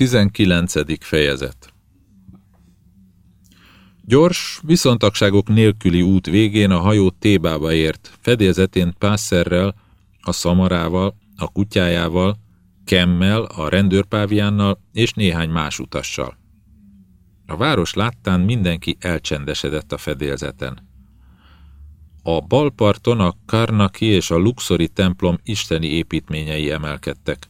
19. fejezet Gyors, viszontagságok nélküli út végén a hajó Tébába ért, fedélzetén Pásszerrel, a szamarával, a kutyájával, Kemmel, a rendőrpáviánnal és néhány más utassal. A város láttán mindenki elcsendesedett a fedélzeten. A balparton a Karnaki és a Luxori templom isteni építményei emelkedtek.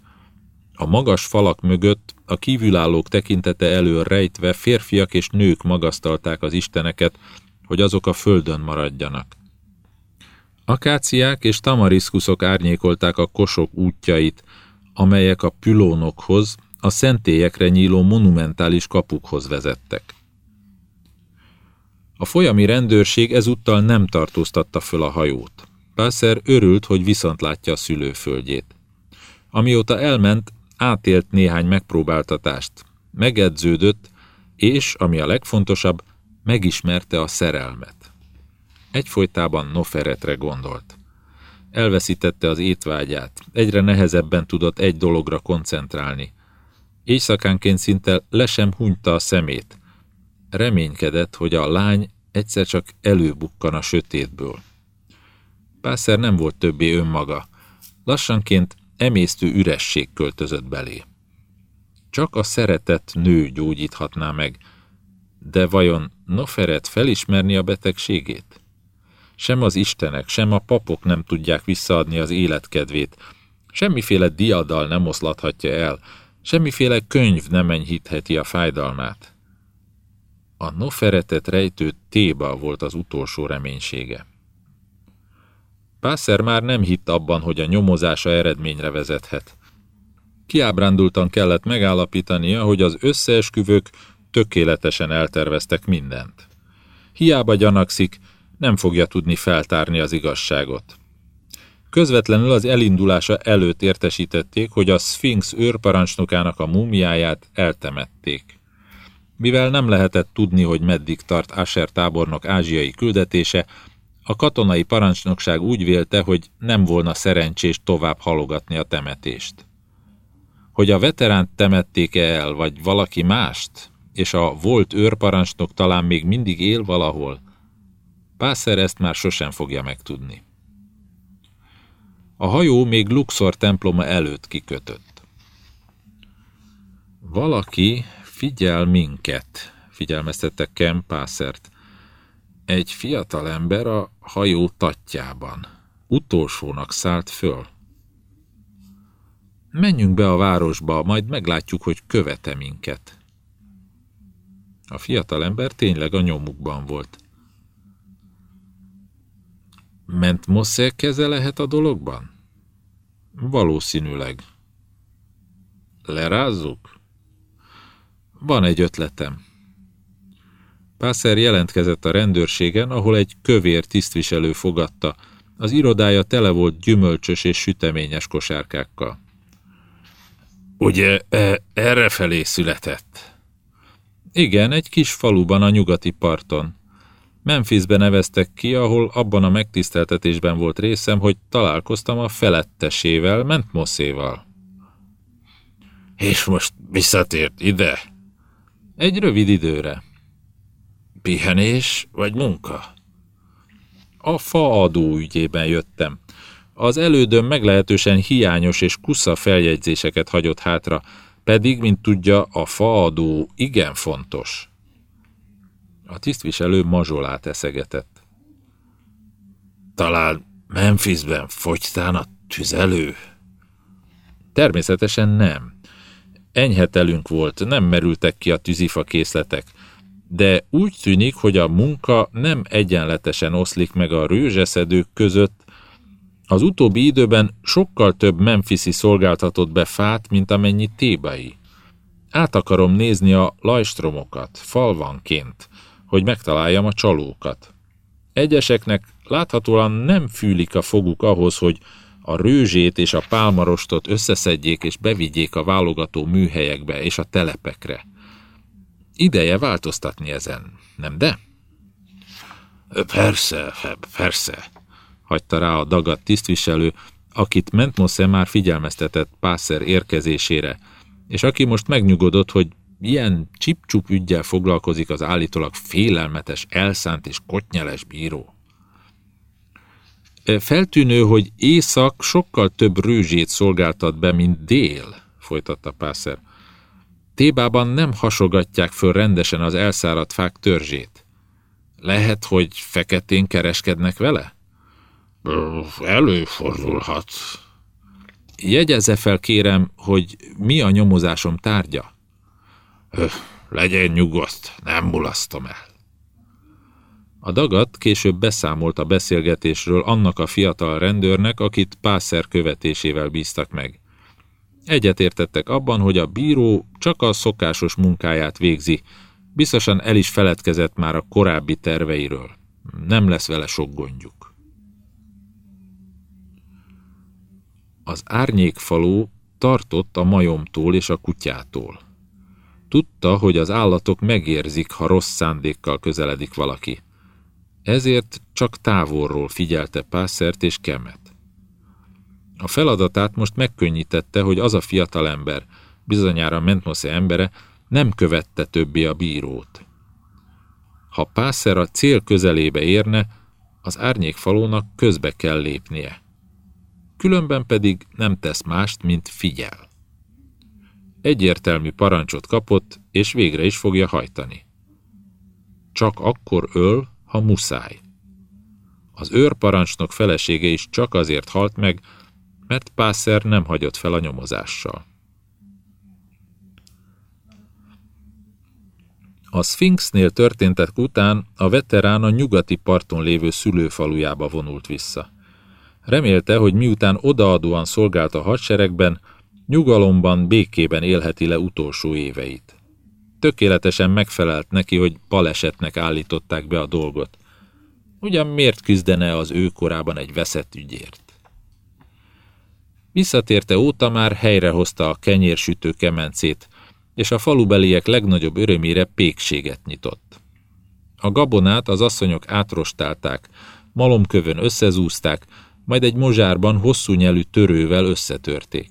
A magas falak mögött a kívülállók tekintete elől rejtve férfiak és nők magasztalták az isteneket, hogy azok a földön maradjanak. Akáciák és tamariszkuszok árnyékolták a kosok útjait, amelyek a pülónokhoz, a szentélyekre nyíló monumentális kapukhoz vezettek. A folyami rendőrség ezúttal nem tartóztatta föl a hajót. Pászer örült, hogy viszont látja a szülőföldjét. Amióta elment, átélt néhány megpróbáltatást, megedződött, és, ami a legfontosabb, megismerte a szerelmet. Egyfolytában Noferetre gondolt. Elveszítette az étvágyát, egyre nehezebben tudott egy dologra koncentrálni. Éjszakánként szinte le sem hunyta a szemét. Reménykedett, hogy a lány egyszer csak előbukkan a sötétből. Pászer nem volt többé önmaga. Lassanként emésztő üresség költözött belé. Csak a szeretett nő gyógyíthatná meg, de vajon Noferet felismerni a betegségét? Sem az istenek, sem a papok nem tudják visszaadni az életkedvét, semmiféle diadal nem oszlathatja el, semmiféle könyv nem enyhítheti a fájdalmát. A Noferetet rejtő Téba volt az utolsó reménysége. Pászer már nem hitt abban, hogy a nyomozása eredményre vezethet. Kiábrándultan kellett megállapítania, hogy az összeesküvők tökéletesen elterveztek mindent. Hiába gyanakszik, nem fogja tudni feltárni az igazságot. Közvetlenül az elindulása előtt értesítették, hogy a Sphinx őrparancsnokának a mumiáját eltemették. Mivel nem lehetett tudni, hogy meddig tart Asher tábornok ázsiai küldetése, a katonai parancsnokság úgy vélte, hogy nem volna szerencsés tovább halogatni a temetést. Hogy a veteránt temették-e el, vagy valaki mást, és a volt őrparancsnok talán még mindig él valahol, Pászer ezt már sosem fogja megtudni. A hajó még Luxor temploma előtt kikötött. Valaki figyel minket, figyelmeztette Kem Pászert. Egy fiatal ember a hajó tatjában. Utolsónak szállt föl. Menjünk be a városba, majd meglátjuk, hogy követe minket. A fiatal ember tényleg a nyomukban volt. Ment Mosze keze lehet a dologban? Valószínűleg. Lerázzuk? Van egy ötletem. Pászer jelentkezett a rendőrségen, ahol egy kövér tisztviselő fogadta. Az irodája tele volt gyümölcsös és süteményes kosárkákkal. Ugye e, erre felé született? Igen, egy kis faluban a nyugati parton. Memphisbe neveztek ki, ahol abban a megtiszteltetésben volt részem, hogy találkoztam a felettesével, Mentmoszéval. És most visszatért ide? Egy rövid időre. Pihenés vagy munka? A faadó ügyében jöttem. Az elődöm meglehetősen hiányos és kusza feljegyzéseket hagyott hátra, pedig, mint tudja, a faadó igen fontos. A tisztviselő mazsolát eszegetett. Talán Memphisben fogytán a tüzelő? Természetesen nem. Enyhetelünk volt, nem merültek ki a tűzifa készletek de úgy tűnik, hogy a munka nem egyenletesen oszlik meg a rőzseszedők között. Az utóbbi időben sokkal több Memphisi szolgáltatott be fát, mint amennyi tébai. Át akarom nézni a lajstromokat, falvanként, hogy megtaláljam a csalókat. Egyeseknek láthatóan nem fűlik a foguk ahhoz, hogy a rőzsét és a pálmarostot összeszedjék és bevigyék a válogató műhelyekbe és a telepekre. Ideje változtatni ezen, nem de? Persze, persze, hagyta rá a dagat tisztviselő, akit Mentmosze már figyelmeztetett Pászer érkezésére, és aki most megnyugodott, hogy ilyen csipcsup ügyel foglalkozik az állítólag félelmetes, elszánt és kotnyeles bíró. Feltűnő, hogy észak sokkal több rőzsét szolgáltat be, mint dél, folytatta Pászer. Tébában nem hasogatják föl rendesen az elszáradt fák törzsét. Lehet, hogy feketén kereskednek vele? Előfordulhat. Jegyezze fel, kérem, hogy mi a nyomozásom tárgya? Legyen nyugodt, nem mulasztom el. A dagat később beszámolt a beszélgetésről annak a fiatal rendőrnek, akit Pászer követésével bíztak meg. Egyetértettek abban, hogy a bíró csak a szokásos munkáját végzi, biztosan el is feledkezett már a korábbi terveiről. Nem lesz vele sok gondjuk. Az árnyékfaló tartott a majomtól és a kutyától. Tudta, hogy az állatok megérzik, ha rossz szándékkal közeledik valaki. Ezért csak távolról figyelte Pászert és Kemet. A feladatát most megkönnyítette, hogy az a fiatal ember, bizonyára Mentmosze embere, nem követte többé a bírót. Ha Pászer a cél közelébe érne, az árnyékfalónak közbe kell lépnie. Különben pedig nem tesz mást, mint figyel. Egyértelmű parancsot kapott, és végre is fogja hajtani. Csak akkor öl, ha muszáj. Az őrparancsnok felesége is csak azért halt meg, mert Pászer nem hagyott fel a nyomozással. A Sphinxnél történtek után a veterán a nyugati parton lévő szülőfalujába vonult vissza. Remélte, hogy miután odaadóan szolgált a hadseregben, nyugalomban, békében élheti le utolsó éveit. Tökéletesen megfelelt neki, hogy balesetnek állították be a dolgot. Ugyan miért küzdene az ő korában egy veszett ügyért? Visszatérte óta már helyrehozta a kenyérsütő kemencét, és a falubeliek legnagyobb örömére pékséget nyitott. A gabonát az asszonyok átrostálták, malomkövön összezúzták, majd egy mozsárban hosszú nyelű törővel összetörték.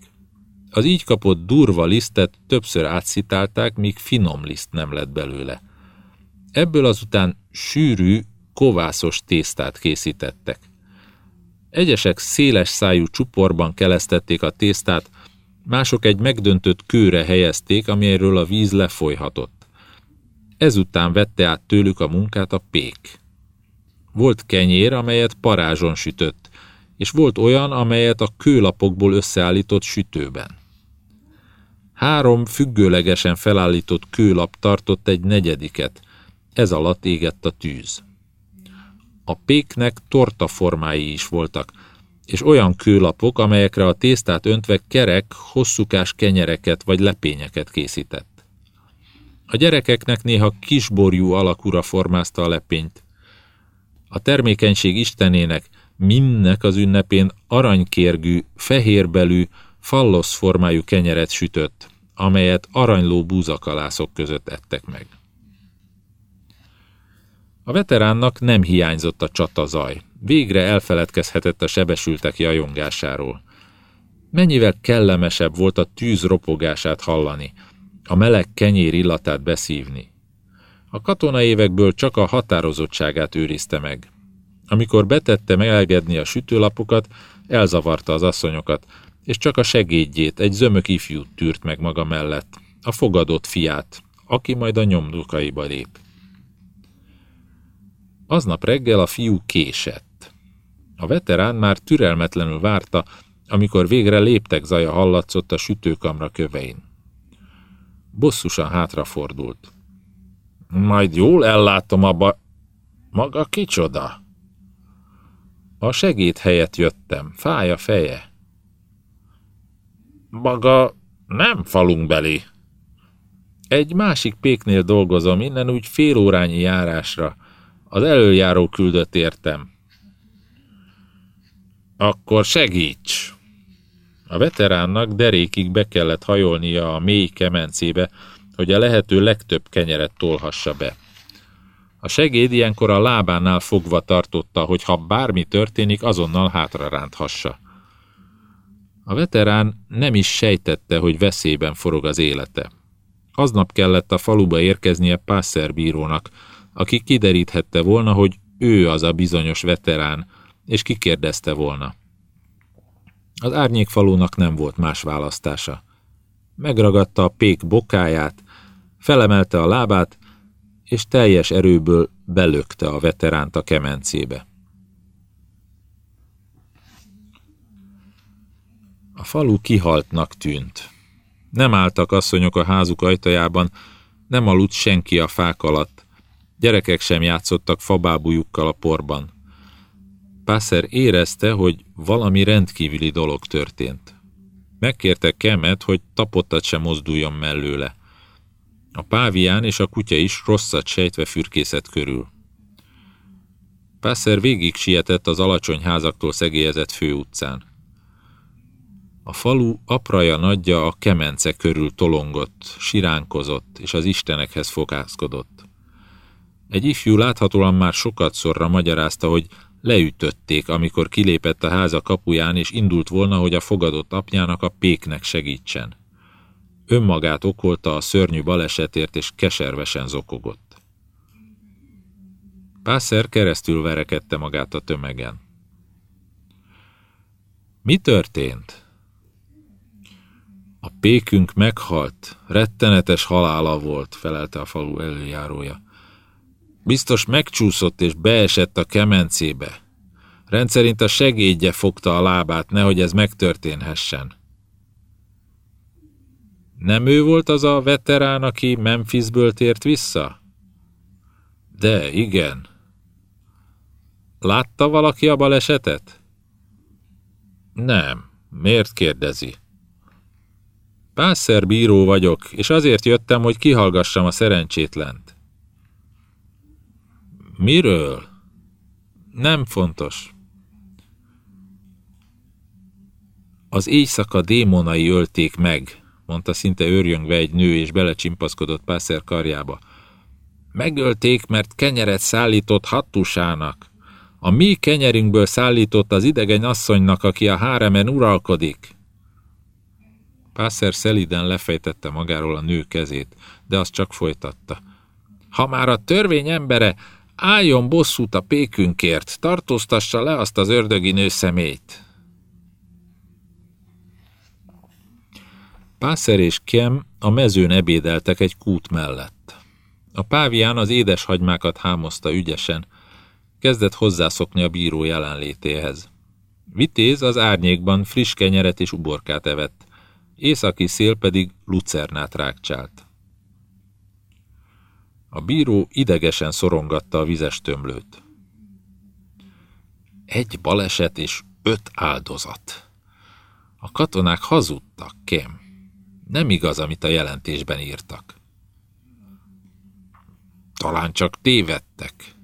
Az így kapott durva lisztet többször átszitálták, míg finom liszt nem lett belőle. Ebből azután sűrű, kovászos tésztát készítettek. Egyesek széles szájú csuporban kelesztették a tésztát, mások egy megdöntött kőre helyezték, amelyről a víz lefolyhatott. Ezután vette át tőlük a munkát a pék. Volt kenyér, amelyet parázson sütött, és volt olyan, amelyet a kőlapokból összeállított sütőben. Három függőlegesen felállított kőlap tartott egy negyediket, ez alatt égett a tűz. A péknek torta formái is voltak, és olyan kőlapok, amelyekre a tésztát öntve kerek, hosszúkás kenyereket vagy lepényeket készített. A gyerekeknek néha kisborjú alakúra formázta a lepényt. A termékenység istenének, minnek az ünnepén aranykérgű, fehérbelű, fallosz formájú kenyeret sütött, amelyet aranyló búzakalászok között ettek meg. A veteránnak nem hiányzott a csatazaj. Végre elfeledkezhetett a sebesültek jajongásáról. Mennyivel kellemesebb volt a tűz ropogását hallani, a meleg kenyér illatát beszívni. A katona évekből csak a határozottságát őrizte meg. Amikor betette megelgedni a sütőlapokat, elzavarta az asszonyokat, és csak a segédjét, egy zömök ifjút tűrt meg maga mellett, a fogadott fiát, aki majd a nyomdukaiba lép. Aznap reggel a fiú késett. A veterán már türelmetlenül várta, amikor végre léptek zaja hallatszott a sütőkamra kövein. Bosszusan hátrafordult. Majd jól ellátom abba... Maga kicsoda? A segéd helyett jöttem, fáj a feje. Maga nem falunkbeli. Egy másik péknél dolgozom, innen úgy fél órányi járásra. Az előjáró küldött értem. Akkor segíts! A veteránnak derékig be kellett hajolnia a mély kemencébe, hogy a lehető legtöbb kenyeret tolhassa be. A segéd ilyenkor a lábánál fogva tartotta, hogy ha bármi történik, azonnal hátra ránthassa. A veterán nem is sejtette, hogy veszélyben forog az élete. Aznap kellett a faluba érkeznie Pászer bírónak, aki kideríthette volna, hogy ő az a bizonyos veterán, és kikérdezte volna. Az árnyékfalónak nem volt más választása. Megragadta a pék bokáját, felemelte a lábát, és teljes erőből belökte a veteránt a kemencébe. A falu kihaltnak tűnt. Nem álltak asszonyok a házuk ajtajában, nem aludt senki a fák alatt. Gyerekek sem játszottak fabábújukkal a porban. Pászer érezte, hogy valami rendkívüli dolog történt. Megkérte Kemet, hogy tapottat sem mozduljon mellőle. A pávián és a kutya is rosszat sejtve fürkészet körül. Pászer végig sietett az alacsony házaktól szegélyezett főutcán. A falu apraja nagyja a kemence körül tolongott, siránkozott, és az istenekhez fokászkodott. Egy ifjú láthatóan már sokat szorra magyarázta, hogy leütötték, amikor kilépett a háza kapuján, és indult volna, hogy a fogadott apjának a péknek segítsen. Önmagát okolta a szörnyű balesetért, és keservesen zokogott. Pászer keresztül verekedte magát a tömegen. Mi történt? A pékünk meghalt, rettenetes halála volt, felelte a falu előjárója. Biztos megcsúszott és beesett a kemencébe. Rendszerint a segédje fogta a lábát, nehogy ez megtörténhessen. Nem ő volt az a veterán, aki Memphisből tért vissza? De, igen. Látta valaki a balesetet? Nem. Miért kérdezi? Pászer bíró vagyok, és azért jöttem, hogy kihallgassam a szerencsétlent. Miről? Nem fontos. Az éjszaka démonai ölték meg, mondta szinte őrjöngve egy nő, és belecsimpaszkodott Pászer karjába. Megölték, mert kenyeret szállított hattusának. A mi kenyerünkből szállított az idegen asszonynak, aki a háremen uralkodik. Pászer szeliden lefejtette magáról a nő kezét, de azt csak folytatta. Ha már a törvény embere, álljon bosszút a pékünkért, tartóztassa le azt az ördögi szemét. Pászer és Kem a mezőn ebédeltek egy kút mellett. A pávián az édeshagymákat hámozta ügyesen, kezdett hozzászokni a bíró jelenlétéhez. Vitéz az árnyékban friss kenyeret és uborkát evett északi szél pedig lucernát rákcsált. A bíró idegesen szorongatta a vizes tömlőt. Egy baleset és öt áldozat. A katonák hazudtak, kém. Nem igaz, amit a jelentésben írtak. Talán csak tévedtek.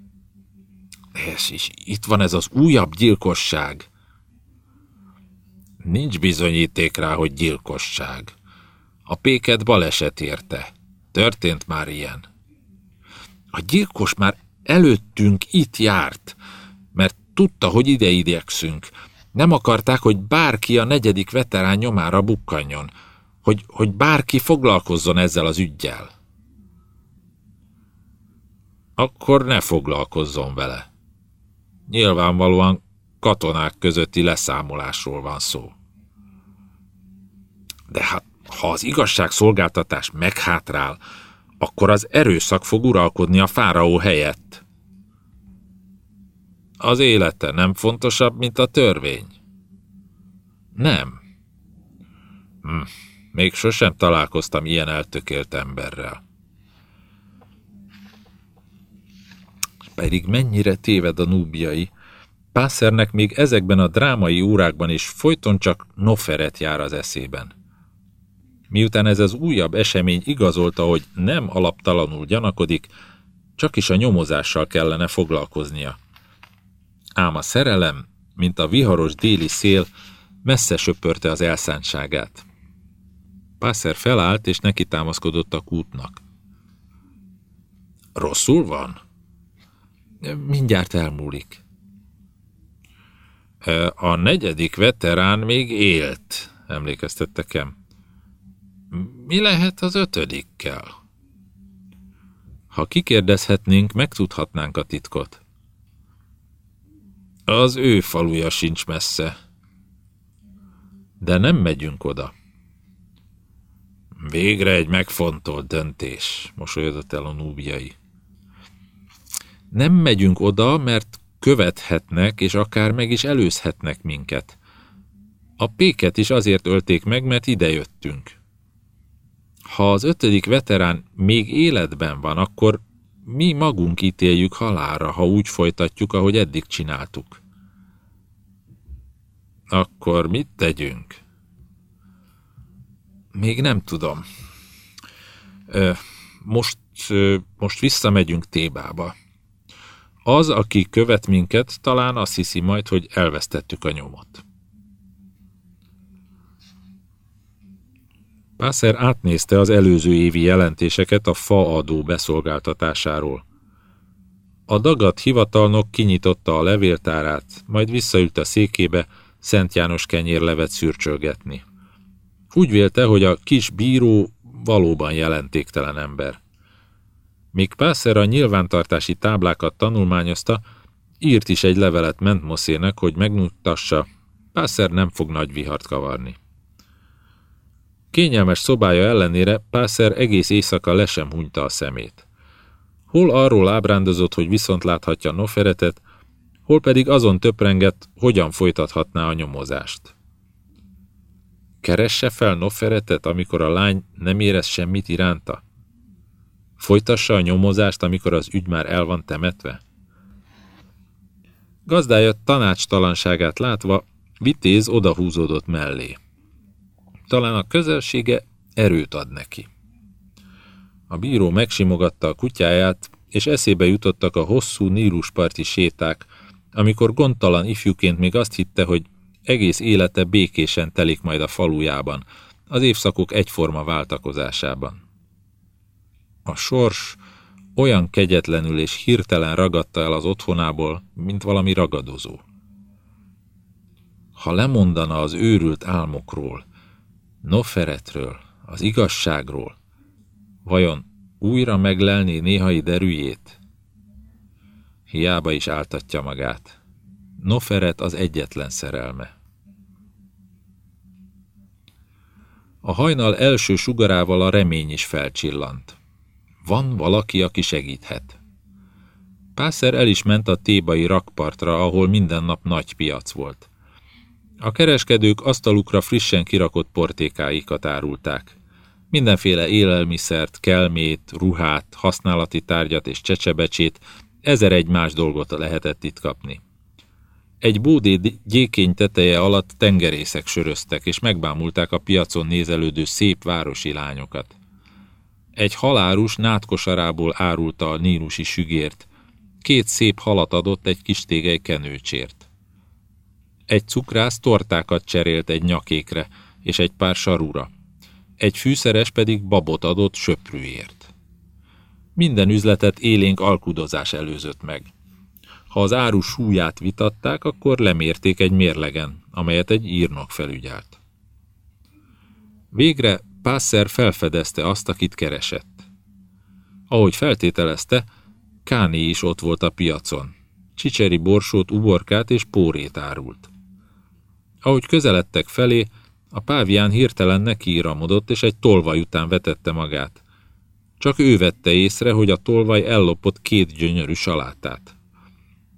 És, és itt van ez az újabb gyilkosság. Nincs bizonyíték rá, hogy gyilkosság. A péket baleset érte. Történt már ilyen. A gyilkos már előttünk itt járt, mert tudta, hogy ide idegszünk. Nem akarták, hogy bárki a negyedik veterán nyomára bukkanjon, hogy, hogy bárki foglalkozzon ezzel az ügyjel. Akkor ne foglalkozzon vele. Nyilvánvalóan katonák közötti leszámolásról van szó. De hát, ha az igazságszolgáltatás meghátrál, akkor az erőszak fog uralkodni a fáraó helyett. Az élete nem fontosabb, mint a törvény? Nem. Hm, még sosem találkoztam ilyen eltökélt emberrel. Pedig mennyire téved a núbiai, Pásszernek még ezekben a drámai órákban is folyton csak Noferet jár az eszében. Miután ez az újabb esemény igazolta, hogy nem alaptalanul gyanakodik, csak is a nyomozással kellene foglalkoznia. Ám a szerelem, mint a viharos déli szél, messze söpörte az elszántságát. Pászer felállt, és neki támaszkodott a kútnak. Rosszul van? Mindjárt elmúlik. A negyedik veterán még élt, emlékeztette Kem. Mi lehet az ötödikkel? Ha kikérdezhetnénk, megtudhatnánk a titkot. Az ő faluja sincs messze. De nem megyünk oda. Végre egy megfontolt döntés, mosolyodott el a núbiai. Nem megyünk oda, mert követhetnek, és akár meg is előzhetnek minket. A péket is azért ölték meg, mert idejöttünk. Ha az ötödik veterán még életben van, akkor mi magunk ítéljük halálra, ha úgy folytatjuk, ahogy eddig csináltuk. Akkor mit tegyünk? Még nem tudom. Most, most visszamegyünk Tébába. Az, aki követ minket, talán azt hiszi majd, hogy elvesztettük a nyomot. Pászer átnézte az előző évi jelentéseket a faadó beszolgáltatásáról. A dagat hivatalnok kinyitotta a levéltárát, majd visszaült a székébe Szent János kenyérlevet szürcsölgetni. Úgy vélte, hogy a kis bíró valóban jelentéktelen ember. Míg Pászer a nyilvántartási táblákat tanulmányozta, írt is egy levelet Mentmoszének, hogy megnyugtassa, Pászer nem fog nagy vihart kavarni. Kényelmes szobája ellenére Pászer egész éjszaka le sem hunyta a szemét. Hol arról ábrándozott, hogy viszont láthatja Noferetet, hol pedig azon töprengett, hogyan folytathatná a nyomozást. Keresse fel Noferetet, amikor a lány nem érez semmit iránta? Folytassa a nyomozást, amikor az ügy már el van temetve? Gazdája tanácstalanságát látva, Vitéz odahúzódott mellé. Talán a közelsége erőt ad neki. A bíró megsimogatta a kutyáját, és eszébe jutottak a hosszú Nílusparti séták, amikor gondtalan ifjúként még azt hitte, hogy egész élete békésen telik majd a falujában, az évszakok egyforma váltakozásában. A sors olyan kegyetlenül és hirtelen ragadta el az otthonából, mint valami ragadozó. Ha lemondana az őrült álmokról, Noferetről, az igazságról, vajon újra meglelné néhai derűjét? Hiába is áltatja magát. Noferet az egyetlen szerelme. A hajnal első sugarával a remény is felcsillant. Van valaki, aki segíthet. Pászer el is ment a tébai rakpartra, ahol minden nap nagy piac volt. A kereskedők asztalukra frissen kirakott portékáikat árulták. Mindenféle élelmiszert, kelmét, ruhát, használati tárgyat és csecsebecsét, ezer egy más dolgot lehetett itt kapni. Egy bódé gyékény teteje alatt tengerészek söröztek, és megbámulták a piacon nézelődő szép városi lányokat. Egy halárus nátkosarából árulta a nílusi sügért, két szép halat adott egy kis tégely kenőcsért. Egy cukrász tortákat cserélt egy nyakékre és egy pár sarúra. Egy fűszeres pedig babot adott söprűért. Minden üzletet élénk alkudozás előzött meg. Ha az áru súlyát vitatták, akkor lemérték egy mérlegen, amelyet egy írnok felügyelt. Végre Pászer felfedezte azt, akit keresett. Ahogy feltételezte, Káné is ott volt a piacon. Csicseri borsót, uborkát és pórét árult. Ahogy közeledtek felé, a pávián hirtelen nekiíramodott, és egy tolvaj után vetette magát. Csak ő vette észre, hogy a tolvaj ellopott két gyönyörű salátát.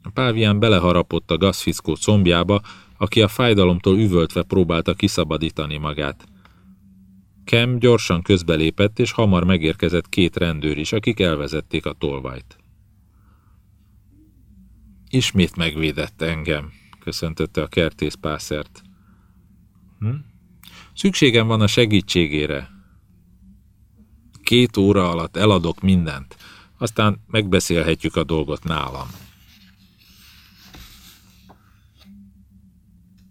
A pávián beleharapott a gazfiszkó combjába, aki a fájdalomtól üvöltve próbálta kiszabadítani magát. Kem gyorsan közbelépett, és hamar megérkezett két rendőr is, akik elvezették a tolvajt. Ismét megvédett engem, köszöntötte a kertész pászert. Hm? Szükségem van a segítségére. Két óra alatt eladok mindent, aztán megbeszélhetjük a dolgot nálam.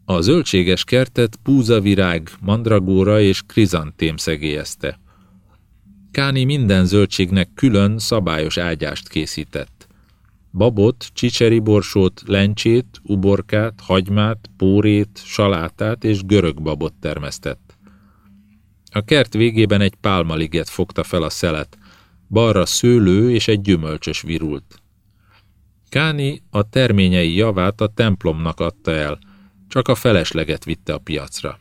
A zöldséges kertet púzavirág, mandragóra és krizantém szegélyezte. Káni minden zöldségnek külön, szabályos ágyást készített. Babot, csicseri borsót, lencsét, uborkát, hagymát, pórét, salátát és görög babot termesztett. A kert végében egy pálmaliget fogta fel a szelet, balra szőlő és egy gyümölcsös virult. Káni a terményei javát a templomnak adta el, csak a felesleget vitte a piacra.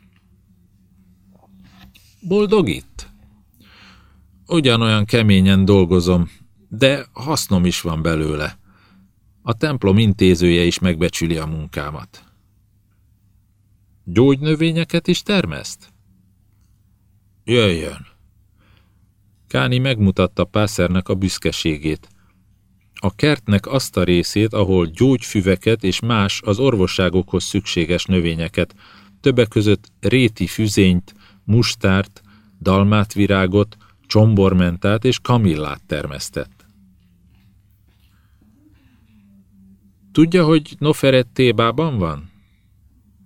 Boldog itt? Ugyanolyan keményen dolgozom, de hasznom is van belőle. A templom intézője is megbecsüli a munkámat. Gyógynövényeket is termeszt? Jöjjön! Káni megmutatta Pászernek a büszkeségét. A kertnek azt a részét, ahol gyógyfüveket és más az orvosságokhoz szükséges növényeket, többek között réti füzényt, mustárt, dalmátvirágot, csombormentát és kamillát termesztett. Tudja, hogy Noferet Tébában van?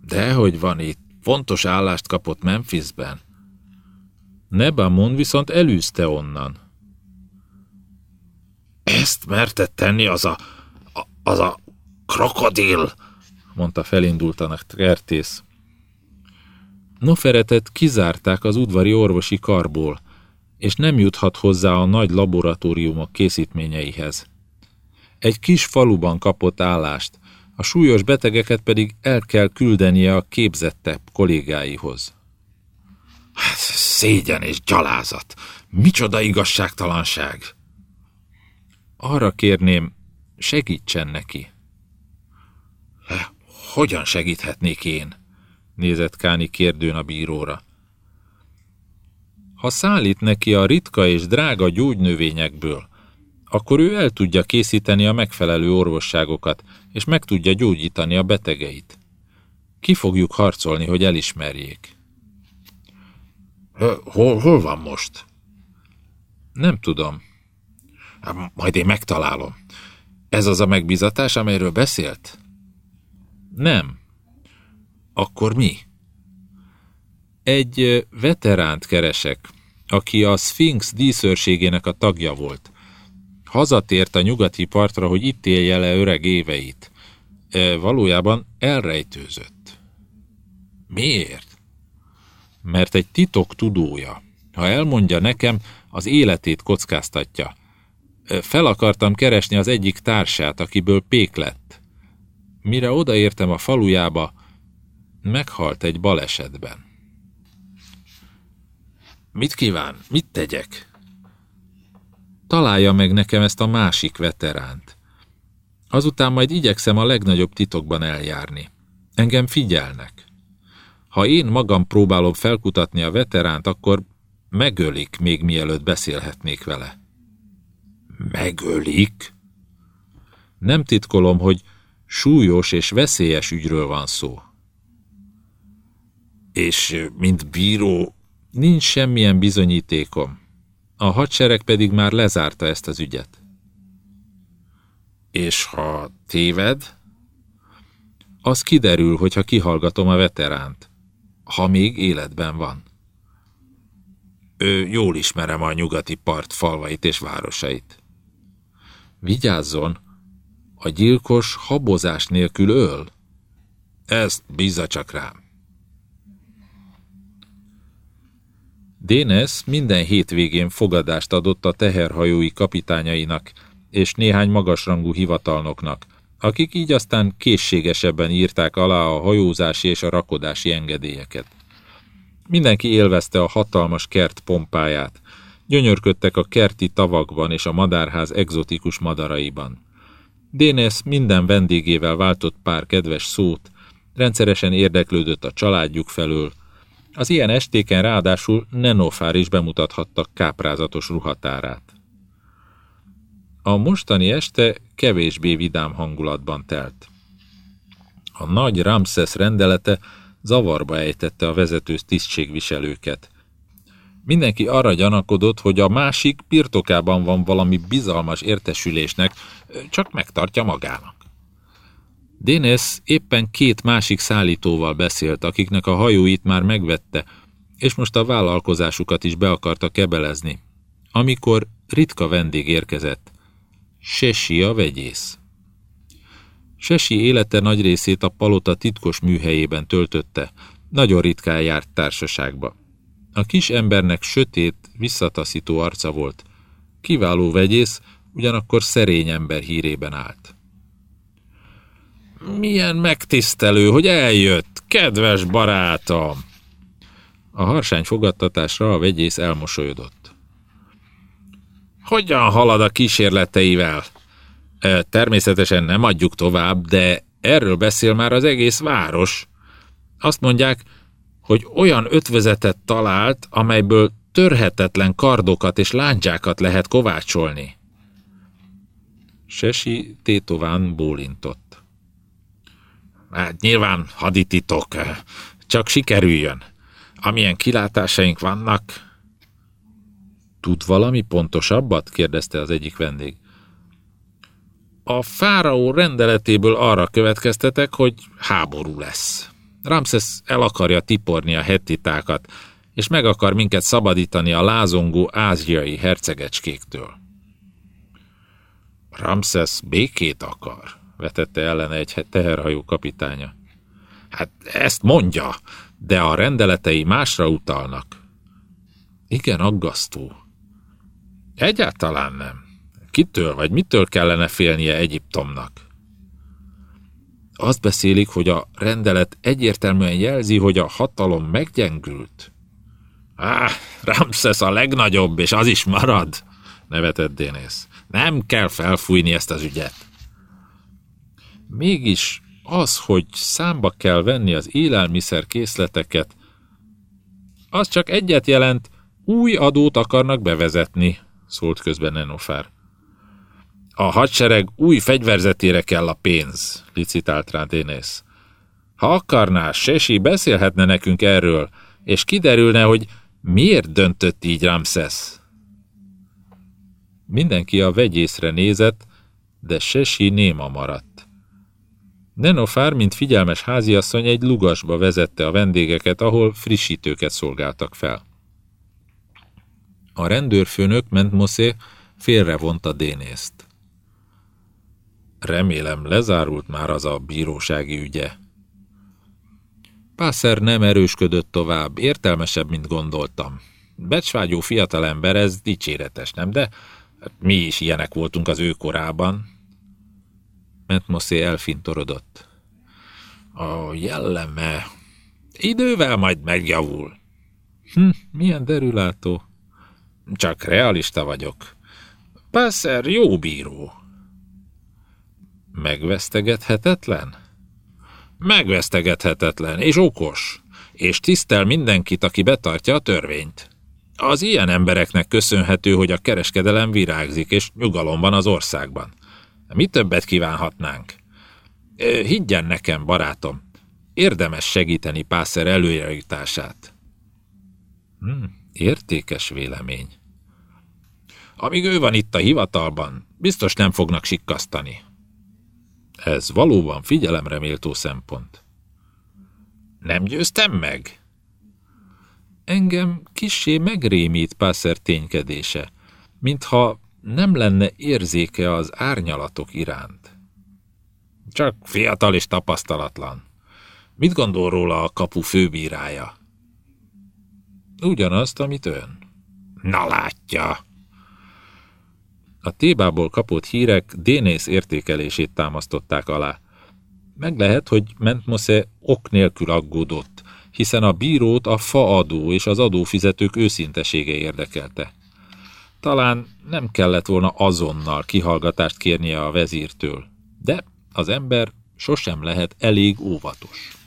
Dehogy van itt. Fontos állást kapott Memphisben. Nebamon viszont elűzte onnan. Ezt merte tenni az a, az a krokodil, mondta felindultan a kertész. Noferetet kizárták az udvari orvosi karból, és nem juthat hozzá a nagy laboratóriumok készítményeihez. Egy kis faluban kapott állást, a súlyos betegeket pedig el kell küldenie a képzettebb kollégáihoz. Hát, szégyen és gyalázat! Micsoda igazságtalanság! Arra kérném, segítsen neki. Hogyan segíthetnék én? nézett Káni kérdőn a bíróra. Ha szállít neki a ritka és drága gyógynövényekből, akkor ő el tudja készíteni a megfelelő orvosságokat, és meg tudja gyógyítani a betegeit. Ki fogjuk harcolni, hogy elismerjék. Hol, hol van most? Nem tudom. Hát, majd én megtalálom. Ez az a megbizatás, amelyről beszélt? Nem. Akkor mi? Egy veteránt keresek, aki a Sphinx díszőrségének a tagja volt. Hazatért a nyugati partra, hogy itt élje le öreg éveit. E, valójában elrejtőzött. Miért? Mert egy titok tudója. Ha elmondja nekem, az életét kockáztatja. Fel akartam keresni az egyik társát, akiből pék lett. Mire odaértem a falujába, meghalt egy balesetben. Mit kíván? Mit tegyek? Találja meg nekem ezt a másik veteránt. Azután majd igyekszem a legnagyobb titokban eljárni. Engem figyelnek. Ha én magam próbálom felkutatni a veteránt, akkor megölik, még mielőtt beszélhetnék vele. Megölik? Nem titkolom, hogy súlyos és veszélyes ügyről van szó. És mint bíró Nincs semmilyen bizonyítékom. A hadsereg pedig már lezárta ezt az ügyet. És ha téved? Az kiderül, hogyha kihallgatom a veteránt. Ha még életben van. Ő jól ismerem a nyugati part falvait és városait. Vigyázzon, a gyilkos habozás nélkül öl. Ezt bízza csak rám. Dénes minden hétvégén fogadást adott a teherhajói kapitányainak és néhány magasrangú hivatalnoknak, akik így aztán készségesebben írták alá a hajózási és a rakodási engedélyeket. Mindenki élvezte a hatalmas kert pompáját, gyönyörködtek a kerti tavakban és a madárház egzotikus madaraiban. Dénes minden vendégével váltott pár kedves szót, rendszeresen érdeklődött a családjuk felől, az ilyen estéken ráadásul Nenofár is bemutathatta káprázatos ruhatárát. A mostani este kevésbé vidám hangulatban telt. A nagy Ramses rendelete zavarba ejtette a vezető tisztségviselőket. Mindenki arra gyanakodott, hogy a másik birtokában van valami bizalmas értesülésnek, csak megtartja magának. Dénes éppen két másik szállítóval beszélt, akiknek a hajóit már megvette, és most a vállalkozásukat is be akarta kebelezni. Amikor ritka vendég érkezett. Sesi a vegyész. Sesi élete nagy részét a palota titkos műhelyében töltötte, nagyon ritkán járt társaságba. A kis embernek sötét, visszataszító arca volt. Kiváló vegyész, ugyanakkor szerény ember hírében állt. Milyen megtisztelő, hogy eljött, kedves barátom! A harsány fogadtatásra a vegyész elmosolyodott. Hogyan halad a kísérleteivel? Természetesen nem adjuk tovább, de erről beszél már az egész város. Azt mondják, hogy olyan ötvözetet talált, amelyből törhetetlen kardokat és láncsákat lehet kovácsolni. Sesi tétován bólintott. Hát nyilván hadititok, csak sikerüljön. Amilyen kilátásaink vannak... Tud valami pontosabbat? kérdezte az egyik vendég. A fáraó rendeletéből arra következtetek, hogy háború lesz. Ramses el akarja tiporni a hettitákat, és meg akar minket szabadítani a lázongó ázsiai hercegecskéktől. Ramses békét akar, vetette ellene egy teherhajó kapitánya. Hát ezt mondja, de a rendeletei másra utalnak. Igen, aggasztó. Egyáltalán nem. Kitől vagy mitől kellene félnie Egyiptomnak? Azt beszélik, hogy a rendelet egyértelműen jelzi, hogy a hatalom meggyengült. Á, Ramses a legnagyobb, és az is marad, nevetett Dénész. Nem kell felfújni ezt az ügyet. Mégis az, hogy számba kell venni az élelmiszer készleteket, az csak egyet jelent, új adót akarnak bevezetni, szólt közben Nenofár. A hadsereg új fegyverzetére kell a pénz, licitált rá Dénész. Ha akarná, Sesi beszélhetne nekünk erről, és kiderülne, hogy miért döntött így Ramses. Mindenki a vegyészre nézett, de Sesi néma maradt. Nenofár, mint figyelmes háziasszony, egy lugasba vezette a vendégeket, ahol frissítőket szolgáltak fel. A rendőrfőnök Mentmoszé félrevonta Dénészt. Remélem lezárult már az a bírósági ügye. Pászer nem erősködött tovább, értelmesebb, mint gondoltam. Becsvágyó fiatalember, ez dicséretes, nem? De mi is ilyenek voltunk az ő korában. Mentmoszé elfintorodott. A jelleme idővel majd megjavul. Hm, milyen derülátó. Csak realista vagyok. Pászer jó bíró. Megvesztegethetetlen? Megvesztegethetetlen, és okos, és tisztel mindenkit, aki betartja a törvényt. Az ilyen embereknek köszönhető, hogy a kereskedelem virágzik, és nyugalom van az országban. Mi többet kívánhatnánk? Higgyen nekem, barátom, érdemes segíteni Pászer előjárítását. Hmm, értékes vélemény. Amíg ő van itt a hivatalban, biztos nem fognak sikkasztani. Ez valóban figyelemre méltó szempont. Nem győztem meg? Engem kissé megrémít Pászer ténykedése, mintha nem lenne érzéke az árnyalatok iránt. Csak fiatal és tapasztalatlan. Mit gondol róla a kapu főbírája? Ugyanazt, amit ön. Na látja! A Tébából kapott hírek Dénész értékelését támasztották alá. Meg lehet, hogy Mentmosze ok nélkül aggódott, hiszen a bírót a faadó és az adófizetők őszintesége érdekelte. Talán nem kellett volna azonnal kihallgatást kérnie a vezírtől, de az ember sosem lehet elég óvatos.